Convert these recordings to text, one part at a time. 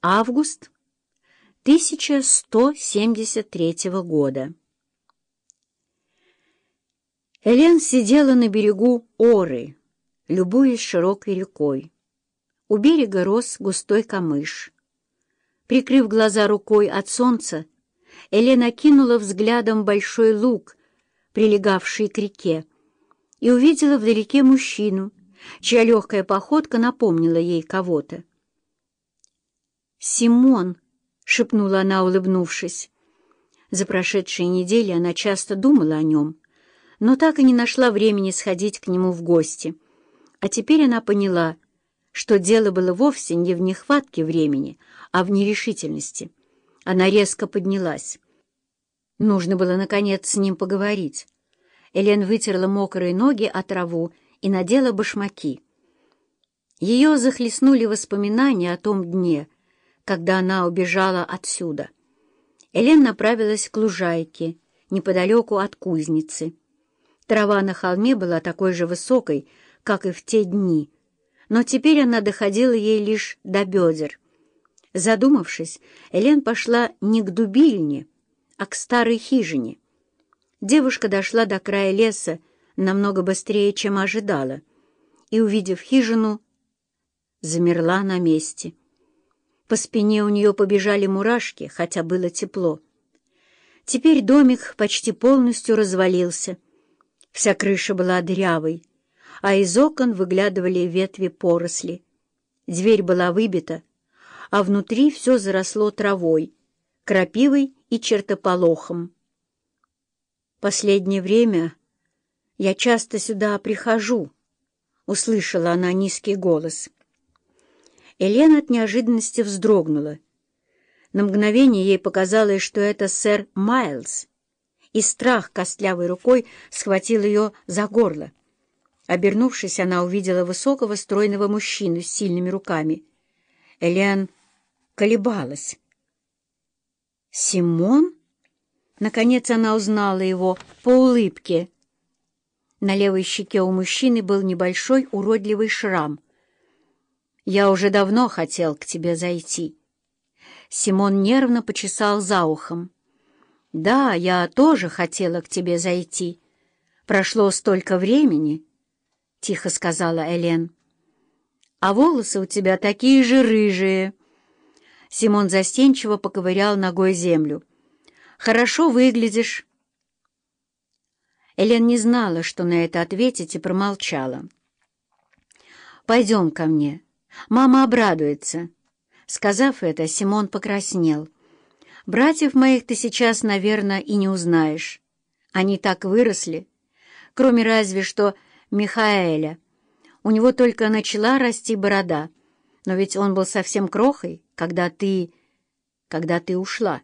Август 1173 года. Элен сидела на берегу Оры, любуясь широкой рекой. У берега рос густой камыш. Прикрыв глаза рукой от солнца, Элен окинула взглядом большой луг, прилегавший к реке, и увидела вдалеке мужчину, чья легкая походка напомнила ей кого-то. «Симон!» — шепнула она, улыбнувшись. За прошедшие недели она часто думала о нем, но так и не нашла времени сходить к нему в гости. А теперь она поняла, что дело было вовсе не в нехватке времени, а в нерешительности. Она резко поднялась. Нужно было, наконец, с ним поговорить. Элен вытерла мокрые ноги от траву и надела башмаки. Ее захлестнули воспоминания о том дне — когда она убежала отсюда. Элен направилась к лужайке, неподалеку от кузницы. Трава на холме была такой же высокой, как и в те дни, но теперь она доходила ей лишь до бедер. Задумавшись, Элен пошла не к дубильне, а к старой хижине. Девушка дошла до края леса намного быстрее, чем ожидала, и, увидев хижину, замерла на месте. По спине у нее побежали мурашки, хотя было тепло. Теперь домик почти полностью развалился. Вся крыша была дырявой, а из окон выглядывали ветви поросли. Дверь была выбита, а внутри все заросло травой, крапивой и чертополохом. «Последнее время я часто сюда прихожу», — услышала она низкий голос. Елена от неожиданности вздрогнула. На мгновение ей показалось, что это сэр Майлз, и страх костлявой рукой схватил ее за горло. Обернувшись, она увидела высокого стройного мужчину с сильными руками. Элен колебалась. «Симон?» Наконец она узнала его по улыбке. На левой щеке у мужчины был небольшой уродливый шрам — я уже давно хотел к тебе зайти. Симон нервно почесал за ухом. Да, я тоже хотела к тебе зайти. Прошло столько времени, — тихо сказала Элен. А волосы у тебя такие же рыжие. Симон застенчиво поковырял ногой землю. Хорошо выглядишь. Элен не знала, что на это ответить, и промолчала. «Пойдем ко мне», Мама обрадуется». Сказав это, Симон покраснел. «Братьев моих ты сейчас, наверное, и не узнаешь. Они так выросли. Кроме разве что Михаэля. У него только начала расти борода. Но ведь он был совсем крохой, когда ты... когда ты ушла».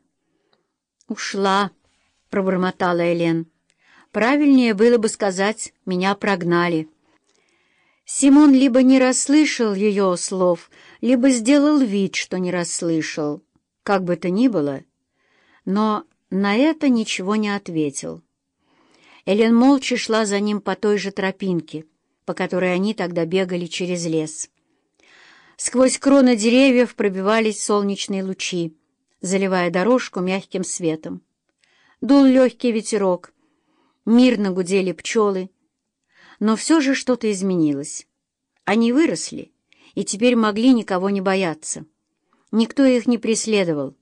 «Ушла», — пробормотала Элен. «Правильнее было бы сказать, меня прогнали». Симон либо не расслышал ее слов, либо сделал вид, что не расслышал, как бы то ни было, но на это ничего не ответил. Элен молча шла за ним по той же тропинке, по которой они тогда бегали через лес. Сквозь кроны деревьев пробивались солнечные лучи, заливая дорожку мягким светом. Дул легкий ветерок, мирно гудели пчелы, но все же что-то изменилось. Они выросли и теперь могли никого не бояться. Никто их не преследовал,